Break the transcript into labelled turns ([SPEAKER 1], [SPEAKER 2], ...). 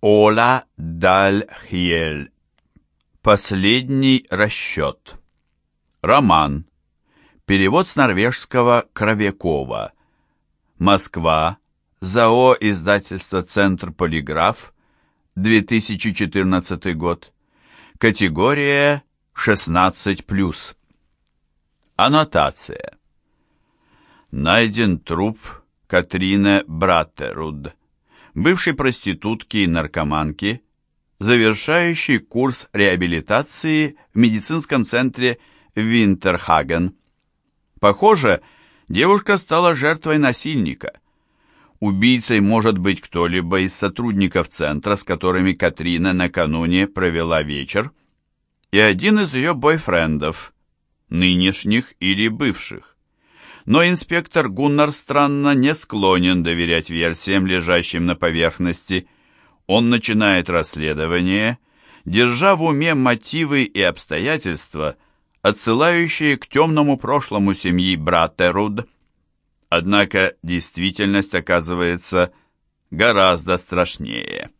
[SPEAKER 1] Ола Даль Хьель. Последний расчет. Роман. Перевод с норвежского Кровякова. Москва. ЗАО издательство «Центр Полиграф», 2014 год. Категория 16+. Аннотация. Найден труп Катрины Браттеруд, бывшей проститутки и наркоманки, завершающей курс реабилитации в медицинском центре Винтерхаген. Похоже, девушка стала жертвой насильника. Убийцей может быть кто-либо из сотрудников центра, с которыми Катрина накануне провела вечер, и один из ее бойфрендов, нынешних или бывших. Но инспектор Гуннар странно не склонен доверять версиям, лежащим на поверхности – он начинает расследование, держа в уме мотивы и обстоятельства, отсылающие к темному прошлому семьи Братеруд. Однако действительность оказывается гораздо страшнее.